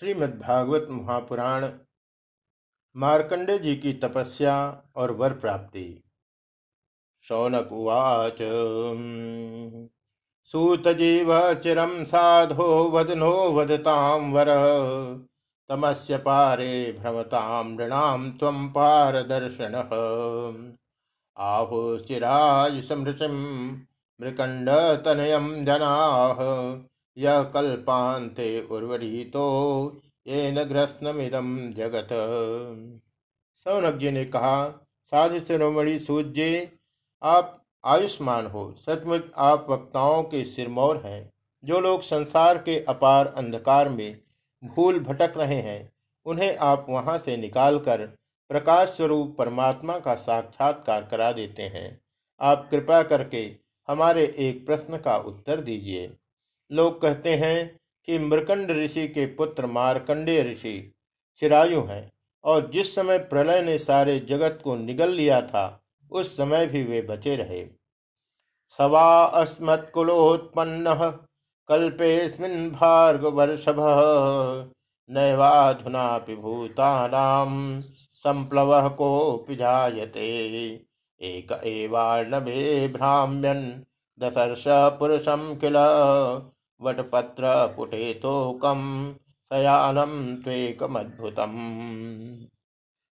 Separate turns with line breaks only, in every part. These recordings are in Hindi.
श्रीमद्भागवत महापुराण, मार्कंडे जी की तपस्या और वर प्राप्ति। शौनक उवाच सूतजीव चिरम साधो वदनो वदतां वर, तमस्य पारे भ्रमतां नृणां त्वं पारदर्शनः। आहुश्चिरायुषमृषिं मृकण्डतनयं जनाः यह कल्पान्ते उर्वरीतो ये न जगत। सौनक जी ने कहा, साधु शिरोमणि सूर्य आप आयुष्मान हो, सचमुच आप वक्ताओं के सिरमौर हैं, जो लोग संसार के अपार अंधकार में भूल भटक रहे हैं, उन्हें आप वहाँ से निकालकर प्रकाश स्वरूप परमात्मा का साक्षात्कार करा देते हैं। आप कृपा करके हमारे एक प्रश्न का उत्तर दीजिए। लोग कहते हैं कि मृकंड ऋषि के पुत्र मारकंडे ऋषि चिरायु हैं, और जिस समय प्रलय ने सारे जगत को निगल लिया था, उस समय भी वे बचे रहे। सवा अस्मत्कुलोत्पन्न कल्पेस्मिन् भार्गवर्षभ नैवाधुना भूतानाम संप्लव को जायते। एक एवार्णवे भ्राम्यन दशर्ष पुरुषम किल वटपत्र पुटे कम शयानम त्वेकमद्भुतम।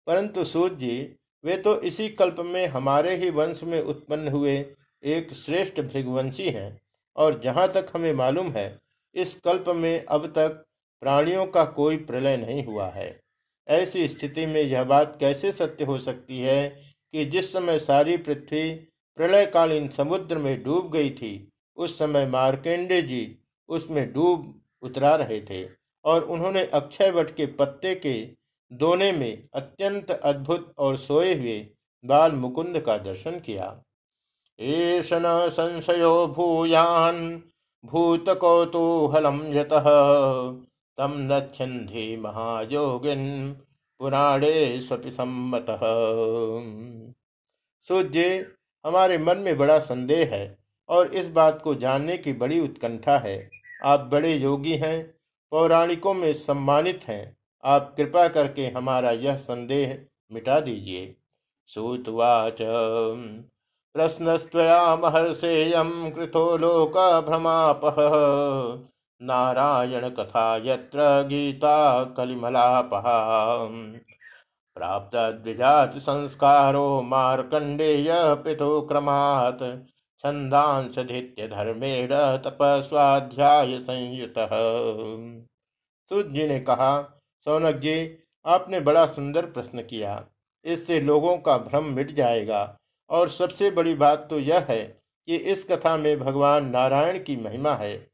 परंतु सूर्य जी, वे तो इसी कल्प में हमारे ही वंश में उत्पन्न हुए एक श्रेष्ठ भृगवंशी हैं, और जहाँ तक हमें मालूम है, इस कल्प में अब तक प्राणियों का कोई प्रलय नहीं हुआ है। ऐसी स्थिति में यह बात कैसे सत्य हो सकती है कि जिस समय सारी पृथ्वी प्रलयकालीन समुद्र में डूब गई थी, उस समय मार्केंडे जी उसमें डूब उतरा रहे थे और उन्होंने अक्षय वट के पत्ते के दोने में अत्यंत अद्भुत और सोए हुए बाल मुकुंद का दर्शन किया। न संशयो भूयान भूत कौतूहलम यत तम नछन्धि महायोगिन पुराणे स्वपि सम्मत। सूर्य, हमारे मन में बड़ा संदेह है और इस बात को जानने की बड़ी उत्कंठा है। आप बड़े योगी हैं, पौराणिकों में सम्मानित हैं। आप कृपा करके हमारा यह संदेह मिटा दीजिए। सूतवाच। प्रश्नस्त्वया महर्षेयम कृतो लोक भ्रमाप नारायण कथा यत्र गीता कलिमलापः। प्राप्त द्विजात संस्कारो मार्कंडेय पितु क्रमात् छंदांशधित्य धर्मेण तपस्वाध्याय संयुत। सूत जी ने कहा सौनक जी आपने बड़ा सुंदर प्रश्न किया। इससे लोगों का भ्रम मिट जाएगा। और सबसे बड़ी बात तो यह है कि इस कथा में भगवान नारायण की महिमा है।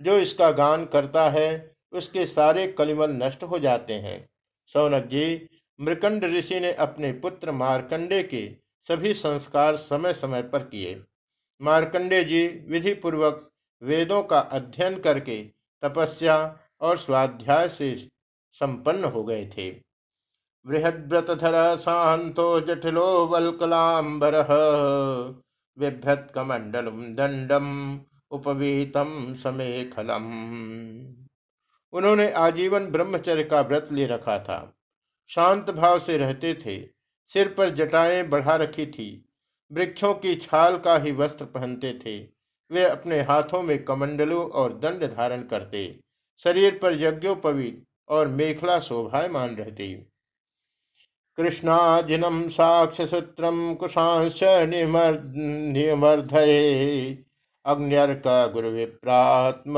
जो इसका गान करता है, उसके सारे कलिमल नष्ट हो जाते हैं। सौनक जी मृकंड ऋषि ने अपने पुत्र मारकंडे के सभी संस्कार समय समय पर किए। मार्कंडे जी विधि पूर्वक वेदों का अध्ययन करके तपस्या और स्वाध्याय से संपन्न हो गए थे। बृहद्रतधर शांतो जटिलो वल्कलांबर बिभ्रत कमंडलम दंडम उपवीतम समेखलम। उन्होंने आजीवन ब्रह्मचर्य का व्रत ले रखा था। शांत भाव से रहते थे। सिर पर जटाएँ बढ़ा रखी थी। वृक्षों की छाल का ही वस्त्र पहनते थे। वे अपने हाथों में कमंडलों और दंड धारण करते। शरीर पर यज्ञोपवीत और मेखला शोभायमान रहते। कृष्णाजिनम साक्ष सूत्रम कुशांश निमर्धये अग्न्यर्क गुरु विप्रात्म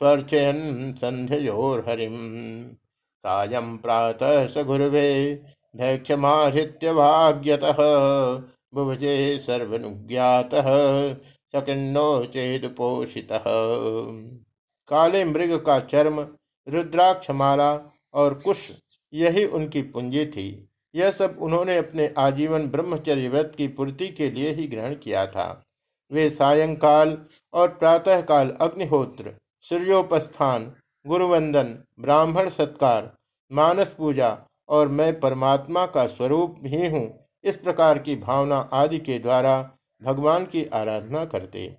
स्वर्चयन संध्योर हरिम सायं प्रातः स गुरुवे भैक्षमाहृत्य भाग्यतः बुभजे सर्वनुज्ञात चकिन्नो पोषित। काले मृग का चर्म, रुद्राक्षमाला और कुश, यही उनकी पूंजी थी। यह सब उन्होंने अपने आजीवन ब्रह्मचर्य व्रत की पूर्ति के लिए ही ग्रहण किया था। वे सायंकाल और प्रातःकाल अग्निहोत्र, सूर्योपस्थान, गुरुवंदन, ब्राह्मण सत्कार, मानस पूजा और मैं परमात्मा का स्वरूप ही हूँ इस प्रकार की भावना आदि के द्वारा भगवान की आराधना करते।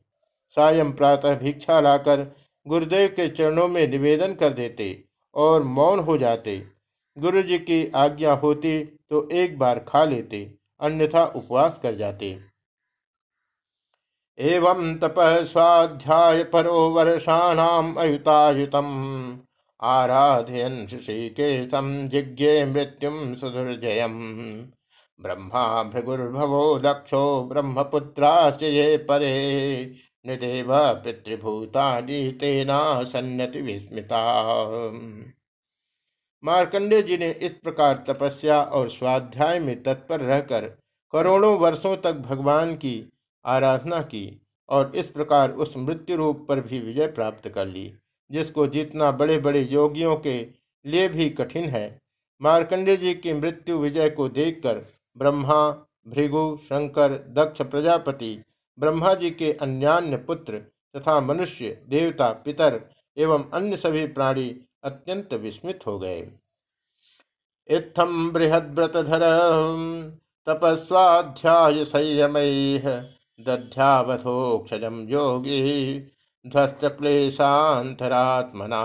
सायं प्रातः भिक्षा लाकर गुरुदेव के चरणों में निवेदन कर देते और मौन हो जाते। गुरु जी की आज्ञा होती तो एक बार खा लेते, अन्यथा उपवास कर जाते। एवं तप स्वाध्याय परो वर्षाणाम अयुतायुतम। आराधयन ऋषिकेशम जिज्ञे मृत्युम सुदुर्जयम। ब्रह्मा भृगुर्भवो दक्षो ब्रह्मपुत्राश्च ये परे। निदेव पितृभूतानि तेना सन्नति विस्मिता मार्कंडे जी ने इस प्रकार तपस्या और स्वाध्याय में तत्पर रहकर करोड़ों वर्षों तक भगवान की आराधना की और इस प्रकार उस मृत्यु रूप पर भी विजय प्राप्त कर ली, जिसको जीतना बड़े बड़े योगियों के लिए भी कठिन है। मार्कंडे जी की मृत्यु विजय को देखकर ब्रह्मा, भृगु, शंकर, दक्ष प्रजापति, ब्रह्मा जी के अन्यान्य पुत्र तथा मनुष्य, देवता, पितर एवं अन्य सभी प्राणी अत्यंत विस्मित हो गए। इत्थम बृहद्रतधर तपस्वाध्याय संयम दध्यावथोक्षजम योगी ध्वस्त क्लेशांतरात्मना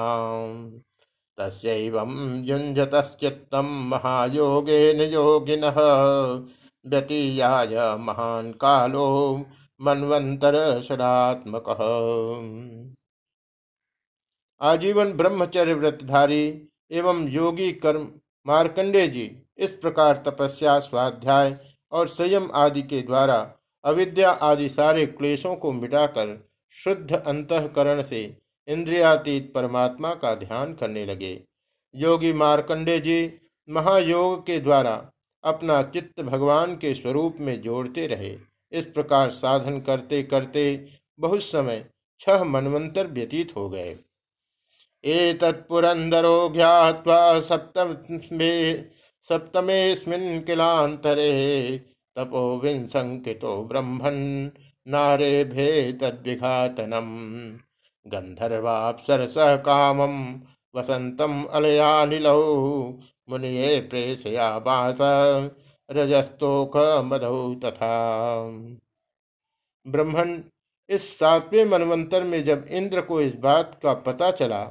तस्यैवं युञ्जतश्चित्तं महायोगेन योगिनः व्यतीयाय महान् कालो मनवंतर सदात्मक आजीवन ब्रह्मचर्य व्रतधारी एवं योगी कर्म मार्कंडे जी इस प्रकार तपस्या, स्वाध्याय और संयम आदि के द्वारा अविद्या आदि सारे क्लेशों को मिटाकर शुद्ध अंतकरण से इंद्रियातीत परमात्मा का ध्यान करने लगे। योगी मार्कंडे जी महायोग के द्वारा अपना चित्त भगवान के स्वरूप में जोड़ते रहे। इस प्रकार साधन करते करते बहुत समय छह मनवंतर व्यतीत हो गए। एतत्पुरंदरो ज्ञात्वा सप्तमे सप्तमेस्मिन् किलांतरे तपो विंसंकितो ब्रह्मन् नारे भे तद्विघातनम गंधर्वापसरस कामम वसंतम अलयानिलौ मुनिये प्रेसया बास रजस्तोक मधु तथा। ब्रह्मण इस सातवें मनवंतर में जब इंद्र को इस बात का पता चला,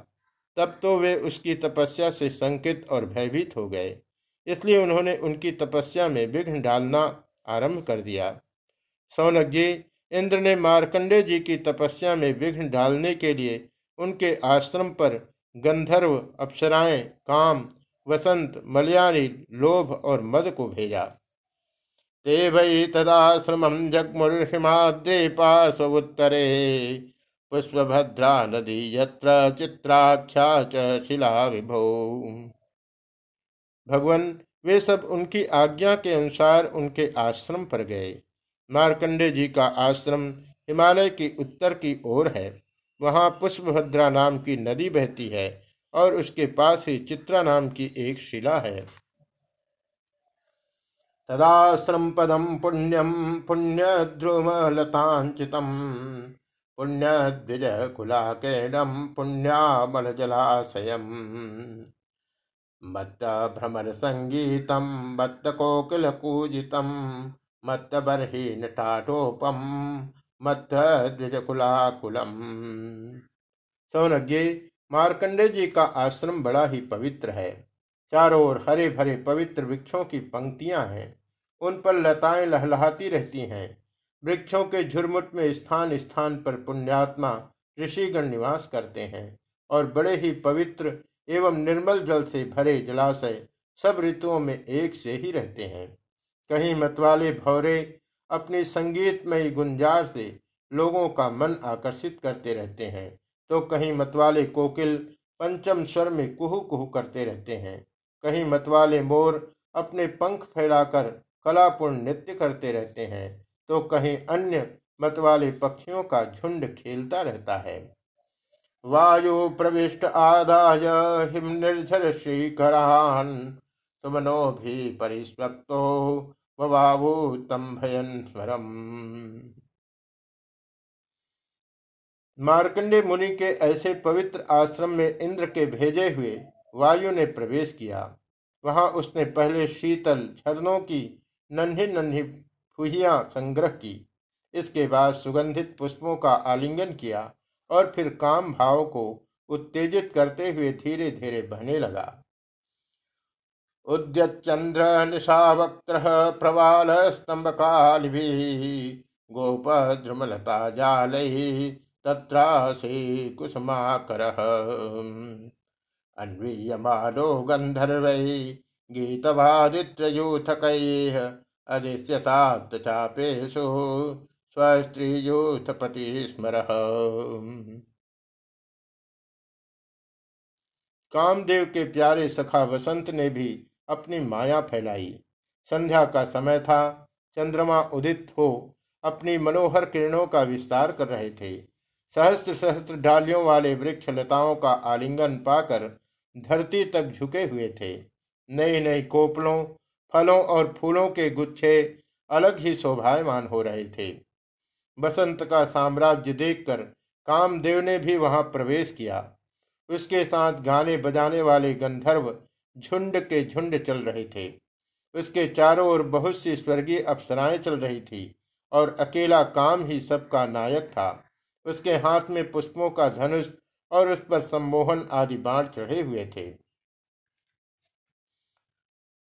तब तो वे उसकी तपस्या से संकित और भयभीत हो गए। इसलिए उन्होंने उनकी तपस्या में विघ्न डालना आरंभ कर दिया। सौनक जी इंद्र ने मार्कंडे जी की तपस्या में विघ्न डालने के लिए उनके आश्रम पर गंधर्व, अप्सराएँ, काम, वसंत मलयानी लोभ और मद को भेजा। ते वै तदाश्रम जगमुर्हिमाद्रे पार्श्वोत्तरे पुष्पभद्रा नदी यत्र चित्राख्या च शिला विभो भगवान, वे सब उनकी आज्ञा के अनुसार उनके आश्रम पर गए। मार्कंडे जी का आश्रम हिमालय की उत्तर की ओर है। वहाँ पुष्पभद्रा नाम की नदी बहती है और उसके पास ही चित्रा नाम की एक शिला है। तदाश्रम पदम पुण्यम पुण्य ध्रुव लतांचितम पुण्य द्विज कुलाकेणम पुण्यामल जलाशय मत्त भ्रमर संगीतम मत्त कोकिल कूजितम मत्त बर्ही नटाटोपम मत्त द्विज कुलाकुलम सौनज्ञ मार्कंडे जी का आश्रम बड़ा ही पवित्र है। चारों ओर हरे भरे पवित्र वृक्षों की पंक्तियाँ हैं। उन पर लताएँ लहलहाती रहती हैं। वृक्षों के झुरमुट में स्थान स्थान पर पुण्यात्मा ऋषिगण निवास करते हैं और बड़े ही पवित्र एवं निर्मल जल से भरे जलाशय सब ऋतुओं में एक से ही रहते हैं। कहीं मतवाले भौरे अपनी संगीतमयी गुंजार से लोगों का मन आकर्षित करते रहते हैं तो कहीं मतवाले कोकिल पंचम स्वर में कुहू कुहू करते रहते हैं। कहीं मतवाले मोर अपने पंख फैलाकर कलापूर्ण नृत्य करते रहते हैं तो कहीं अन्य मतवाले पक्षियों का झुंड खेलता रहता है। वायु प्रविष्ट आदाय हिम निर्झर श्रीकरान सुमनो भी परिस्वक्तो ववावू भयन मार्कंडे मुनि के ऐसे पवित्र आश्रम में इंद्र के भेजे हुए वायु ने प्रवेश किया। वहाँ उसने पहले शीतल झरनों की नन्ही नन्ही फुहिया संग्रह की। इसके बाद सुगंधित पुष्पों का आलिंगन किया और फिर काम भाव को उत्तेजित करते हुए धीरे धीरे बहने लगा। उद्यचंद्र निशावक्त्र प्रवाल स्तंभ काल गोप द्रुमलता जाल तत्रासे कुसुमाकर अन्वीयमानो गंधर्वै गीतवादित्रयूथकैः अधिष्यतात् चापेषु स्वस्त्रीयूथपति स्मरः कामदेव के प्यारे सखा वसंत ने भी अपनी माया फैलाई। संध्या का समय था। चंद्रमा उदित हो। अपनी मनोहर किरणों का विस्तार कर रहे थे। सहस्त्र सहस्त्र डालियों वाले वृक्ष लताओं का आलिंगन पाकर धरती तक झुके हुए थे। नई नई कोपलों, फलों और फूलों के गुच्छे अलग ही शोभायमान हो रहे थे। बसंत का साम्राज्य देखकर कामदेव ने भी वहाँ प्रवेश किया। उसके साथ गाने बजाने वाले गंधर्व झुंड के झुंड चल रहे थे। उसके चारों ओर बहुत सी स्वर्गीय अप्सराएँ चल रही थी और अकेला काम ही सबका नायक था। उसके हाथ में पुष्पों का धनुष और उस पर सम्मोहन आदि बाण चढ़े हुए थे।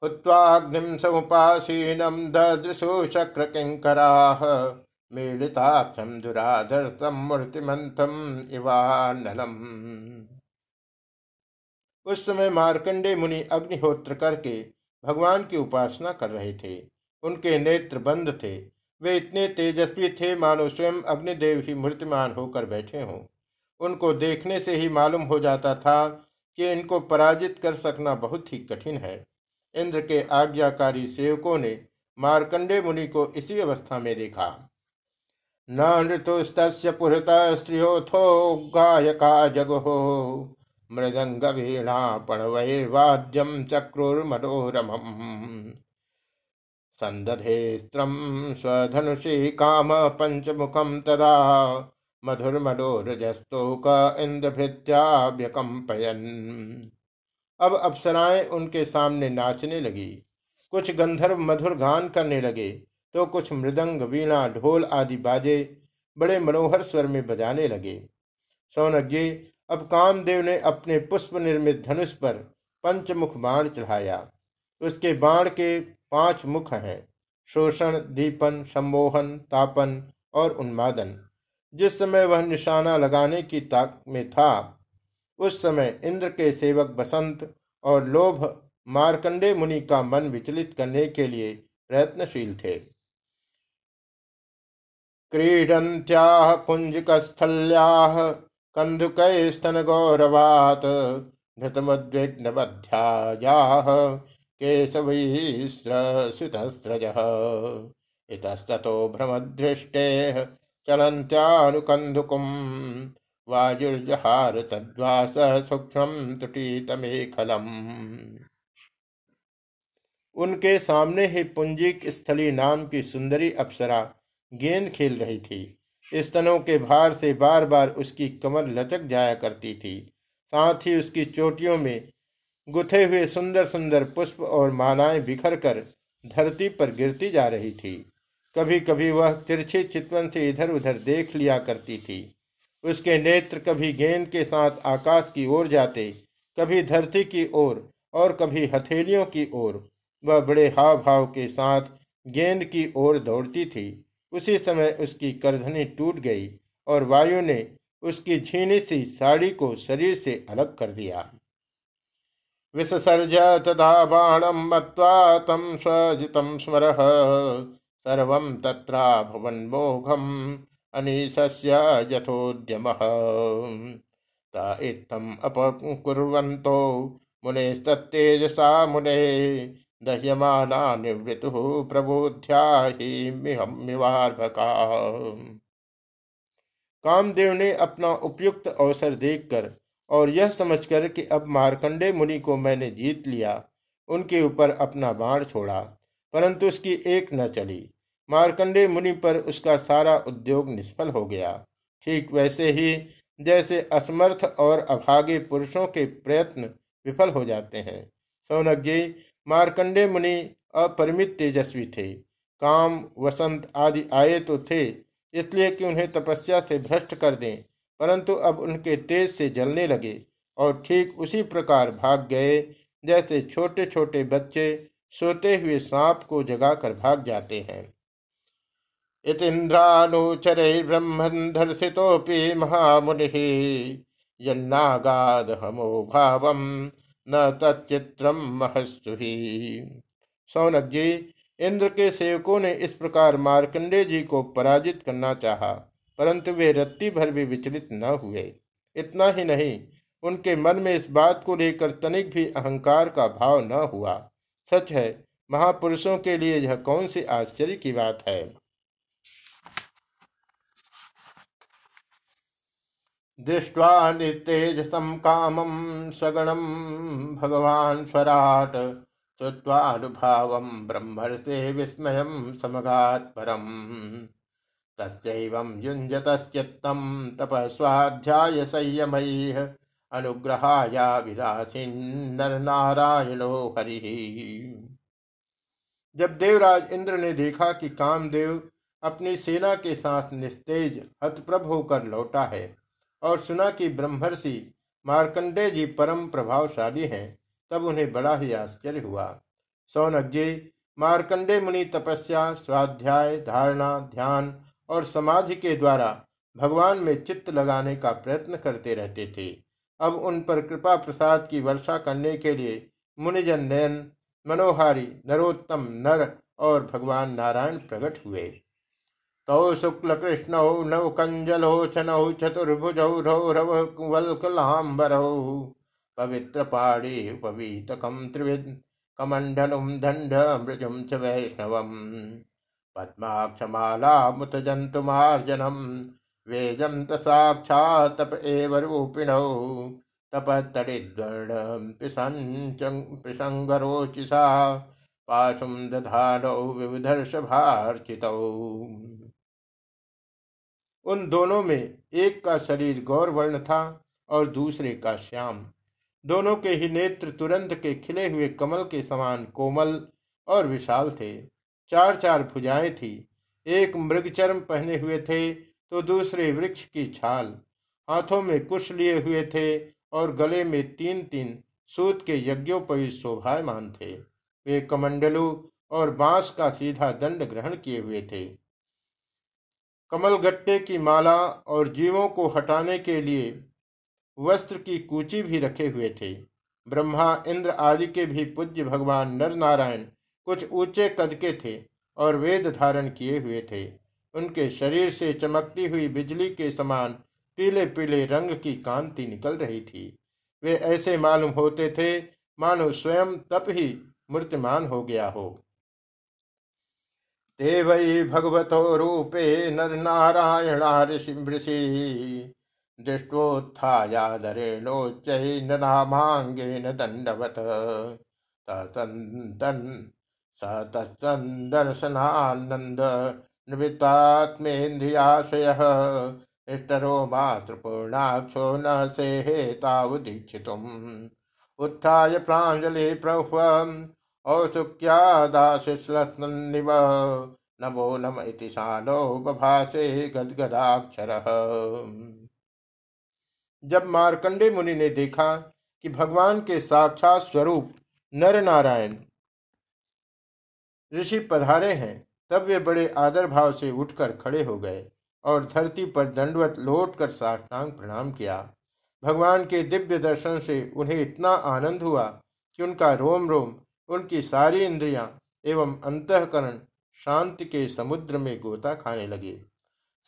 हुत्वाग्निम समुपासीनम ददृशो शक्र किंकराः मीलिताक्षम दुराधर्षम मूर्तिमंथम उस समय मार्कंडे मुनि अग्निहोत्र करके भगवान की उपासना कर रहे थे। उनके नेत्र बंद थे। वे इतने तेजस्वी थे, मानो स्वयं अग्निदेव ही मूर्तिमान होकर बैठे हों। उनको देखने से ही मालूम हो जाता था कि इनको पराजित कर सकना बहुत ही कठिन है। इंद्र के आज्ञाकारी सेवकों ने मार्कंडे मुनि को इसी अवस्था में देखा। न ऋतुस्त पुरत स्त्रियोथो गायका जगो मृदंग वीणा पणवैर्वाद्यम चक्रुर्मनोरम संदधेस्त्रम स्वधनुषी काम पंचमुखम तदा मधुरमनोरजस्तोक इंद्रभृत्याभ्यकंपयन अब अप्सराएँ उनके सामने नाचने लगी। कुछ गंधर्व मधुर गान करने लगे तो कुछ मृदंग वीणा ढोल आदि बाजे बड़े मनोहर स्वर में बजाने लगे। सौनक जी अब कामदेव ने अपने पुष्प निर्मित धनुष पर पंचमुख बाण चढ़ाया। उसके बाण के पाँच मुख हैं, शोषण, दीपन, सम्मोहन, तापन और उन्मादन। जिस समय वह निशाना लगाने की ताक में था, उस समय इंद्र के सेवक बसंत और लोभ मार्कंडे मुनि का मन विचलित करने के लिए प्रयत्नशील थे। क्रीडन्त्याः कुञ्जिकस्थल्याः कन्दुकैस्तनगौरवात् घृतमुद्विग्नबध्यायाः केशवैस्रसुतस्रजः इतस्ततो भ्रमदृष्टेः चलन्त्यानुकन्दुकुम् वायुर्जहार तद्वास सूक्ष्म तुटीतमेखलम। उनके सामने ही पुंजिक स्थली नाम की सुंदरी अप्सरा गेंद खेल रही थी। स्तनों के भार से बार बार उसकी कमर लचक जाया करती थी। साथ ही उसकी चोटियों में गुथे हुए सुंदर सुंदर पुष्प और मालाएँ बिखर कर धरती पर गिरती जा रही थी। कभी कभी वह तिरछे चितवन से इधर उधर देख लिया करती थी। उसके नेत्र कभी गेंद के साथ आकाश की ओर जाते, कभी धरती की ओर और कभी हथेलियों की ओर। वह बड़े हाव भाव के साथ गेंद की ओर दौड़ती थी। उसी समय उसकी करधनी टूट गई और वायु ने उसकी छीनी सी साड़ी को शरीर से अलग कर दिया। विसर्ज तथा बाणम मत्वा तम स्वजितम स्मर, सर्व तत्रा भवन मोघम, अनीशस्य यथोद्यम। इत्थम अपकुर्वन्तो, मुनेस्तत्तेजसा मुने दह्यमाना निवृतु कामदेव ने अपना उपयुक्त अवसर देखकर और यह समझकर कि अब मार्कंडे मुनि को मैंने जीत लिया, उनके ऊपर अपना बाण छोड़ा, परंतु उसकी एक न चली। मारकंडे मुनि पर उसका सारा उद्योग निष्फल हो गया। ठीक वैसे ही जैसे असमर्थ और अभागे पुरुषों के प्रयत्न विफल हो जाते हैं सौनक जी मार्कंडे मुनि अपरिमित तेजस्वी थे। काम, वसंत आदि आए तो थे, इसलिए कि उन्हें तपस्या से भ्रष्ट कर दें, परंतु अब उनके तेज से जलने लगे और ठीक उसी प्रकार भाग गए, जैसे छोटे छोटे बच्चे सोते हुए सांप को जगाकर भाग जाते हैं। इतिन्द्रानुचर ब्रह्मन दर्शितोपि महामुनि यन्नागाद हमो भावम न तच्चित्रम महस्सुही सौनक जी इंद्र के सेवकों ने इस प्रकार मार्कंडे जी को पराजित करना चाहा, परंतु वे रत्ती भर भी विचलित न हुए। इतना ही नहीं, उनके मन में इस बात को लेकर तनिक भी अहंकार का भाव न हुआ। सच है, महापुरुषों के लिए यह कौन सी आश्चर्य की बात है? दृष्ट्वा नितेजसम कामम सगणम भगवान स्वराट। श्रुत्वानुभाव ब्रह्मर्षे विस्मय समगात परम तस्वं युञ्जतश्चित्तं तपस्वाध्याय संयमैः, अनुग्रहाया विलासिन्नर नारायणो हरि। जब देवराज इंद्र ने देखा कि कामदेव अपनी सेना के साथ निस्तेज, हतप्रभ होकर लौटा है और सुना कि ब्रह्मर्षि मार्कंडे जी परम प्रभावशाली हैं, तब उन्हें बड़ा ही आश्चर्य हुआ। सौनज्ञे, मार्कंडे मुनि तपस्या, स्वाध्याय, धारणा, ध्यान और समाधि के द्वारा भगवान में चित्त लगाने का प्रयत्न करते रहते थे। अब उन पर कृपा प्रसाद की वर्षा करने के लिए मुनिजन नयन, मनोहारी, नरोत्तम नर और भगवान नारायण प्रकट हुए। तौ शुक्ल कृष्ण नव कंजलोचन चतुर्भुजौ रौरव वल्कलांबरौ पवित्र पाड़ी उपवीतकम त्रिविद कमंडलुम दंड मृजुम च वैष्णवम। पद्माक्षमालामुतजन्तुमार्जनं तप एव रूपिणौ। तपत्तडिद्वर्णं पिसङ्गरोचिषा पाशुं दधानौ विविधर्षभार्चितौ। उन दोनों में एक का शरीर गौर वर्ण था और दूसरे का श्याम। दोनों के ही नेत्र तुरंत के खिले हुए कमल के समान कोमल और विशाल थे। चार चार भुजाएँ थी। एक मृगचर्म पहने हुए थे तो दूसरे वृक्ष की छाल। हाथों में कुश लिए हुए थे और गले में तीन तीन सूत के यज्ञोपवी शोभायमान थे। वे कमंडलू और बाँस का सीधा दंड ग्रहण किए हुए थे। कमल गट्टे की माला और जीवों को हटाने के लिए वस्त्र की कूची भी रखे हुए थे। ब्रह्मा, इंद्र आदि के भी पूज्य भगवान नर नारायण कुछ ऊँचे कद के थे और वेद धारण किए हुए थे। उनके शरीर से चमकती हुई बिजली के समान पीले पीले रंग की कांति निकल रही थी। वे ऐसे मालूम होते थे मानो स्वयं तप ही मूर्तिमान हो गया हो। ते भगवतो रूपे नर नारायणा ऋषि ऋषि दृष्टोत्थायादरेणोच्चैन नामांगेन दंडवत तन स तत्सन्दर्शनानन्द निवृत्तात्मेन्द्रियाशयः इष्टरो मातृपूर्णाक्षो न सेहे तावदीक्षितुम्। उत्थाय प्राञ्जलि प्रह्वम् औसुक्यादाशिश्लन्निव नमो नम इति शानो बभासे गदगदाक्षर। जब मार्कंडे मुनि ने देखा कि भगवान के साक्षात स्वरूप नर नारायण ऋषि पधारे हैं, तब वे बड़े आदर भाव से उठकर खड़े हो गए और धरती पर दंडवत लौट कर साष्टांग प्रणाम किया। भगवान के दिव्य दर्शन से उन्हें इतना आनंद हुआ कि उनका रोम रोम उनकी सारी इंद्रियाँ एवं अंतकरण शांति के समुद्र में गोता खाने लगे।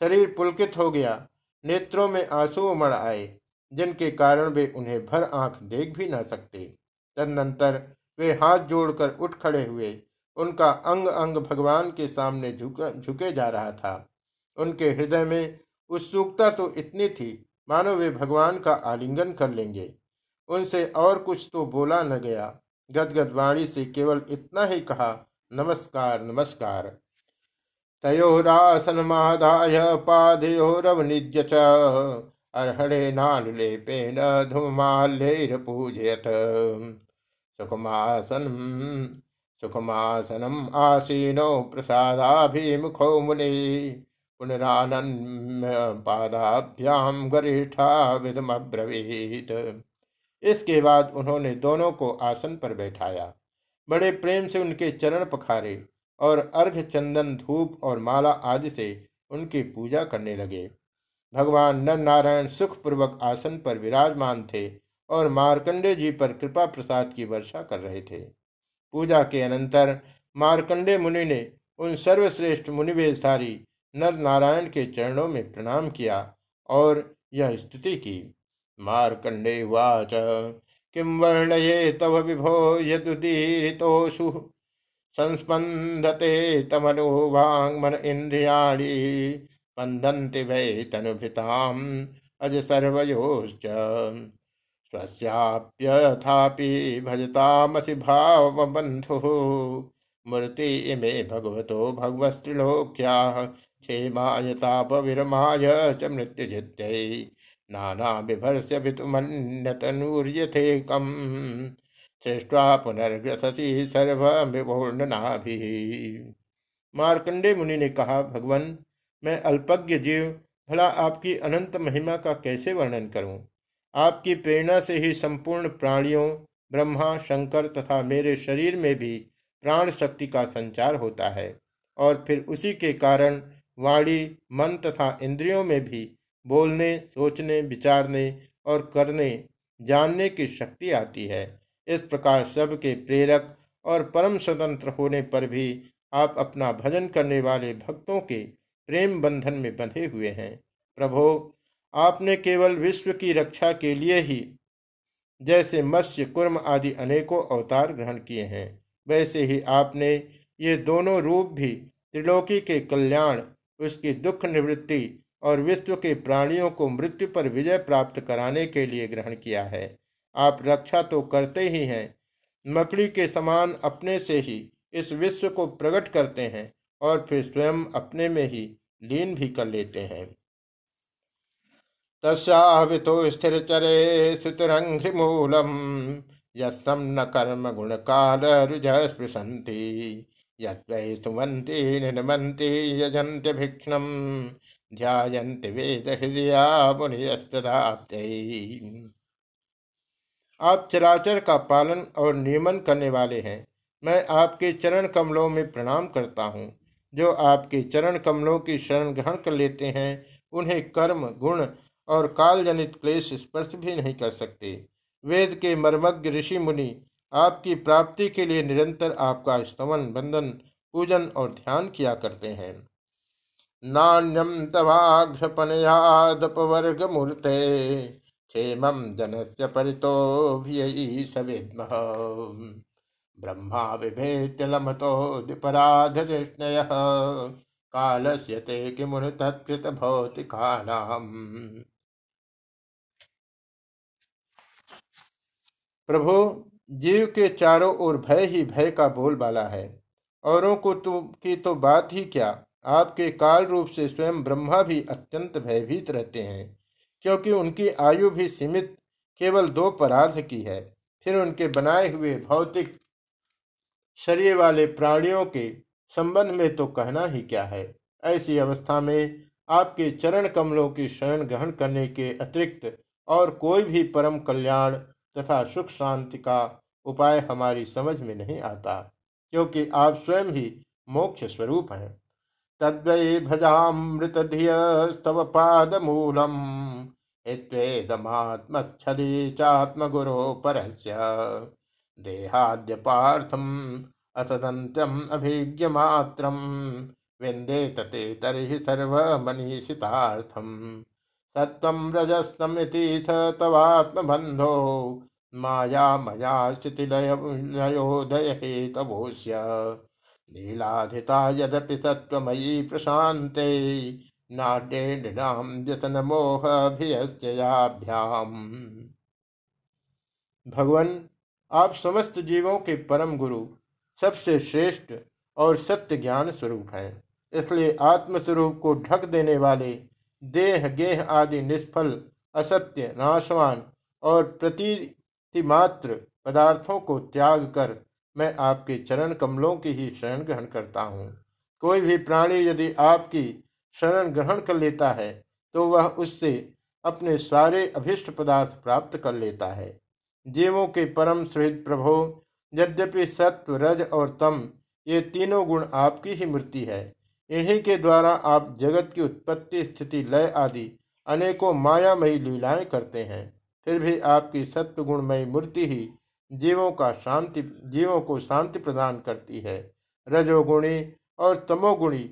शरीर पुलकित हो गया। नेत्रों में आँसू उमड़ आए, जिनके कारण वे उन्हें भर आँख देख भी न सकते। तदनंतर वे हाथ जोड़कर उठ खड़े हुए। उनका अंग अंग भगवान के सामने झुक, झुके जा रहा था। उनके हृदय में उत्सुकता तो इतनी थी, मानो वे भगवान का आलिंगन कर लेंगे। उनसे और कुछ तो बोला न गया। गदगद वाणी से केवल इतना ही कहा, नमस्कार नमस्कार। तयोरासनमादाय पादयोरवनिज्य च। अर्हणे नानुलेपेन धूमाल्यैरपूजयत सुखमासन सुखमासनम आसीनो प्रसादाभिमुखो मुनि। पादाभ्याम गरिष्ठा विधम इसके बाद उन्होंने दोनों को आसन पर बैठाया। बड़े प्रेम से उनके चरण पखारे और अर्घ चंदन धूप और माला आदि से उनकी पूजा करने लगे। भगवान नर नारायण सुखपूर्वक आसन पर विराजमान थे और मार्कंडे जी पर कृपा प्रसाद की वर्षा कर रहे थे। पूजा के अनंतर मार्कंडे मुनि ने उन सर्वश्रेष्ठ मुनिवेशधारी नर नारायण के चरणों में प्रणाम किया और यह स्तुति की। मार्कंडे वाच किं वर्णये तव विभो यदुदीरितोषु संस्पंदते तमनो वाङ्मन इंद्रियाणि स्पंदन्ति वै तनुभृताम् अज सर्वयोश्च। स्वस्याप्यथापि भजतामसि भावबन्धुः। मूर्ति इमे भगवतो भगवस्त्रिलोक्याः क्षेमाय तापविरमाय च मृत्युजित्यै। नानाविभर्स्य वितुमन्यतनूर्यथेकम् सृष्ट्वा पुनर्ग्रसति सर्वविपूर्णनाभिः मार्कंडे मुनि ने कहा, भगवान, मैं अल्पज्ञ जीव, भला आपकी अनंत महिमा का कैसे वर्णन करूँ? आपकी प्रेरणा से ही संपूर्ण प्राणियों, ब्रह्मा, शंकर तथा मेरे शरीर में भी प्राण शक्ति का संचार होता है। और फिर उसी के कारण वाणी, मन तथा इंद्रियों में भी बोलने, सोचने, विचारने और करने, जानने की शक्ति आती है। इस प्रकार सबके प्रेरक और परम स्वतंत्र होने पर भी आप अपना भजन करने वाले भक्तों के प्रेम बंधन में बंधे हुए हैं। प्रभो, आपने केवल विश्व की रक्षा के लिए ही जैसे मत्स्य, कुर्म आदि अनेकों अवतार ग्रहण किए हैं, वैसे ही आपने ये दोनों रूप भी त्रिलोकी के कल्याण, उसकी दुख निवृत्ति और विश्व के प्राणियों को मृत्यु पर विजय प्राप्त कराने के लिए ग्रहण किया है। आप रक्षा तो करते ही हैं, मकड़ी के समान अपने से ही इस विश्व को प्रकट करते हैं और फिर स्वयं अपने में ही लीन भी कर लेते हैं। तस्वितो स्थिर चरे सुतरंघ्रिमूलम यम न कर्म गुण काल रुज स्पृशंति सुमंती यजंत्य भिक्षण ध्यायन्ति वेद हृदया आप चराचर का पालन और नियमन करने वाले हैं। मैं आपके चरण कमलों में प्रणाम करता हूँ। जो आपके चरण कमलों की शरण ग्रहण कर लेते हैं, उन्हें कर्म, गुण और काल जनित क्लेश स्पर्श भी नहीं कर सकते। वेद के मर्मज्ञ ऋषि मुनि, आपकी प्राप्ति के लिए निरंतर आपका स्तवन, बंधन, पूजन और ध्यान किया करते हैं। नान्यम तवाघ्रपनयादपवर्गमूर्ते, क्षेमं जनस्य परितोऽभिययि सविद्मः। ब्रह्मा बिभेत्य लमतो द्विपराधकृष्णयः कालस्य ते किमुनु तत्कृतभौतिकानाम्। प्रभु, जीव के चारों ओर भय ही भय का बोलबाला है, औरों को तो की तो बात ही क्या? आपके काल रूप से स्वयं ब्रह्मा भी अत्यंत भयभीत रहते हैं, क्योंकि उनकी आयु भी सीमित, केवल दो परार्थ की है। फिर उनके बनाए हुए भौतिक शरीर वाले प्राणियों के संबंध में तो कहना ही क्या है? ऐसी अवस्था में आपके चरण कमलों की शरण ग्रहण करने के अतिरिक्त और कोई भी परम कल्याण तथा सुख शांति का उपाय हमारी समझ में नहीं आता, क्योंकि आप स्वयं ही मोक्ष स्वरूप हैं। तद्वै भजामृतधियस्तव पादमूलम् हित्वेदमात्मच्छदि चात्मगुरो परस्य देहाद्यपार्थम्, असदन्त्यम्, अभिज्ञमात्रम्। विन्देत ते तर्हि सर्वमनीषितार्थम्। सत्त्वं रजस्तमिति स तवात्मबन्धो। माया मया स्थितिलयोदय नीलाधिता यदपि सत्वमयी प्रशान्ते नाट्येन्द्रां व्यसनमोहभियश्चयाभ्याम भगवान, आप समस्त जीवों के परम गुरु, सबसे श्रेष्ठ और सत्य ज्ञान स्वरूप हैं। इसलिए आत्मस्वरूप को ढक देने वाले देह गेह आदि निष्फल, असत्य, नाशवान और प्रतिमात्र पदार्थों को त्याग कर मैं आपके चरण कमलों की ही शरण ग्रहण करता हूँ। कोई भी प्राणी यदि आपकी शरण ग्रहण कर लेता है तो वह उससे अपने सारे अभिष्ट पदार्थ प्राप्त कर लेता है। जीवों के परम सुहृद प्रभो, यद्यपि सत्व, रज और तम, ये तीनों गुण आपकी ही मूर्ति है। इन्हीं के द्वारा आप जगत की उत्पत्ति, स्थिति, लय आदि अनेकों मायामयी लीलाएँ करते हैं। फिर भी आपकी सत्व गुणमयी मूर्ति ही जीवों का शांति, जीवों को शांति प्रदान करती है। रजोगुणी और तमोगुणी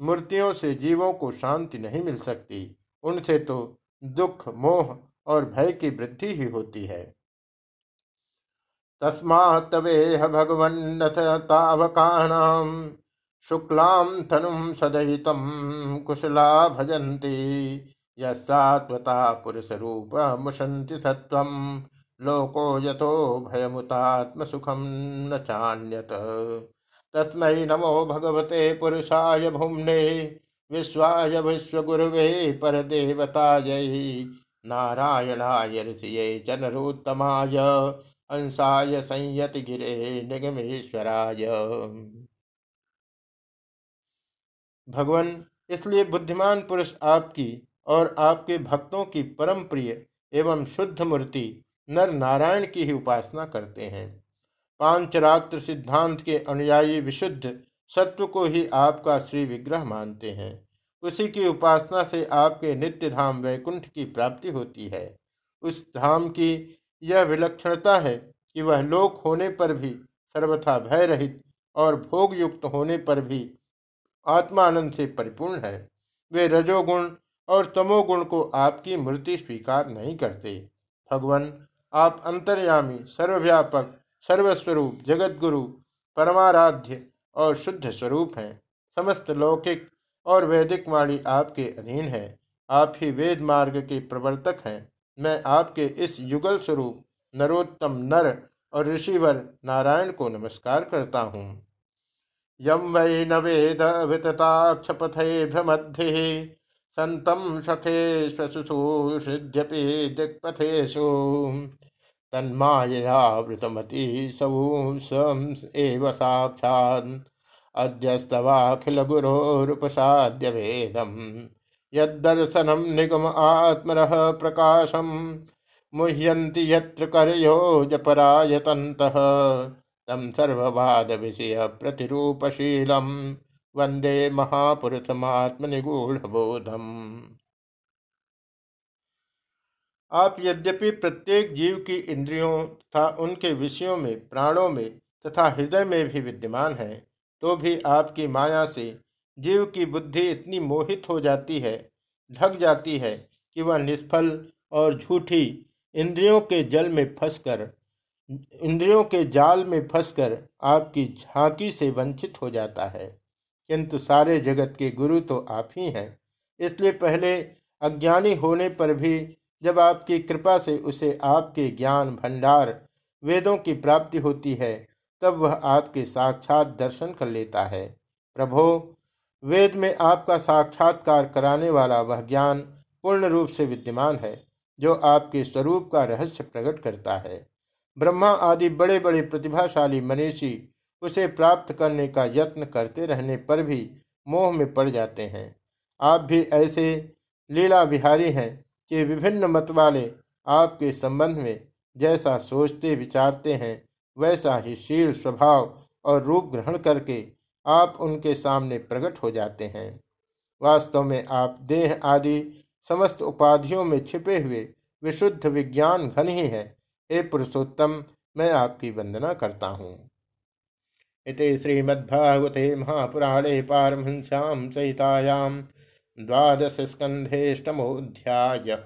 मूर्तियों से जीवों को शांति नहीं मिल सकती। उनसे तो दुख, मोह और भय की वृद्धि ही होती है। तस्मात्वेह भगवन्नथ तावकानाम शुक्लाम तनुम सदहितम कुशला भजन्ति। यत्वता पुरुष रूप मुशंति सत्व लोको यथो भयमुतात्म सुखम न चान्यत। तस्मै नमो भगवते पुरुषाय भुम्ने, विश्वाय विश्वगुरुवे परदेवतायै, नारायणाय ऋषिये च नरोत्तमाय अंसाय संयति गिरे निगमेश्वराय। भगवान, इसलिए बुद्धिमान पुरुष आपकी और आपके भक्तों की परम प्रिय एवं शुद्ध मूर्ति नर नारायण की ही उपासना करते हैं। पांचरात्र सिद्धांत के अनुयायी विशुद्ध सत्व को ही आपका श्री विग्रह मानते हैं। उसी की उपासना से आपके नित्य धाम वैकुंठ की प्राप्ति होती है। उस धाम की यह विलक्षणता है कि वह लोक होने पर भी सर्वथा भय रहित और भोग युक्त होने पर भी आत्मानंद से परिपूर्ण है। वे रजोगुण और तमोगुण को आपकी मूर्ति स्वीकार नहीं करते। भगवान आप अंतर्यामी, सर्वव्यापक, सर्वस्वरूप जगत गुरु परमाराध्य और शुद्ध स्वरूप हैं। समस्त लौकिक और वैदिक वाणी आपके अधीन है। आप ही वेद मार्ग के प्रवर्तक हैं। मैं आपके इस युगल स्वरूप, नरोत्तम नर और ऋषिवर नारायण को नमस्कार करता हूँ। यम वै न वेद वितताक्षपथे भ्रमध्य संतम सखे स्वसुषुषिध्यपि दिक्पथेषु। तन्माययावृतमती सवूसम एव साक्षात् अद्यस्तवाखिल गुरोरुपसाद्य वेदम यदर्शनम निगम आत्मरः प्रकाशम मुह्यन्ति यत्र करयो जपरायतन्तः। तम सर्ववाद विषय प्रतिरूपशीलम वंदे महापुरुषमात्मनिगूढ़ बोधम आप यद्यपि प्रत्येक जीव की इंद्रियों तथा उनके विषयों में, प्राणों में तथा हृदय में भी विद्यमान हैं तो भी आपकी माया से जीव की बुद्धि इतनी मोहित हो जाती है, ढक जाती है कि वह निष्फल और झूठी इंद्रियों के जल में फंसकर, इंद्रियों के जाल में फंसकर आपकी झांकी से वंचित हो जाता है। किंतु सारे जगत के गुरु तो आप ही हैं। इसलिए पहले अज्ञानी होने पर भी जब आपकी कृपा से उसे आपके ज्ञान भंडार वेदों की प्राप्ति होती है, तब वह आपके साक्षात दर्शन कर लेता है। प्रभो, वेद में आपका साक्षात्कार कराने वाला वह ज्ञान पूर्ण रूप से विद्यमान है, जो आपके स्वरूप का रहस्य प्रकट करता है। ब्रह्मा आदि बड़े बड़े प्रतिभाशाली मनीषी उसे प्राप्त करने का यत्न करते रहने पर भी मोह में पड़ जाते हैं। आप भी ऐसे लीला विहारी हैं कि विभिन्न मत वाले आपके संबंध में जैसा सोचते विचारते हैं, वैसा ही शील स्वभाव और रूप ग्रहण करके आप उनके सामने प्रकट हो जाते हैं। वास्तव में आप देह आदि समस्त उपाधियों में छिपे हुए विशुद्ध विज्ञान घन ही है। हे पुरुषोत्तम, मैं आपकी वंदना करता हूँ। इति श्रीमद्भागवते महापुराणे पारमहंस्यां सहितायां द्वादश स्कंधेष्टमोध्याय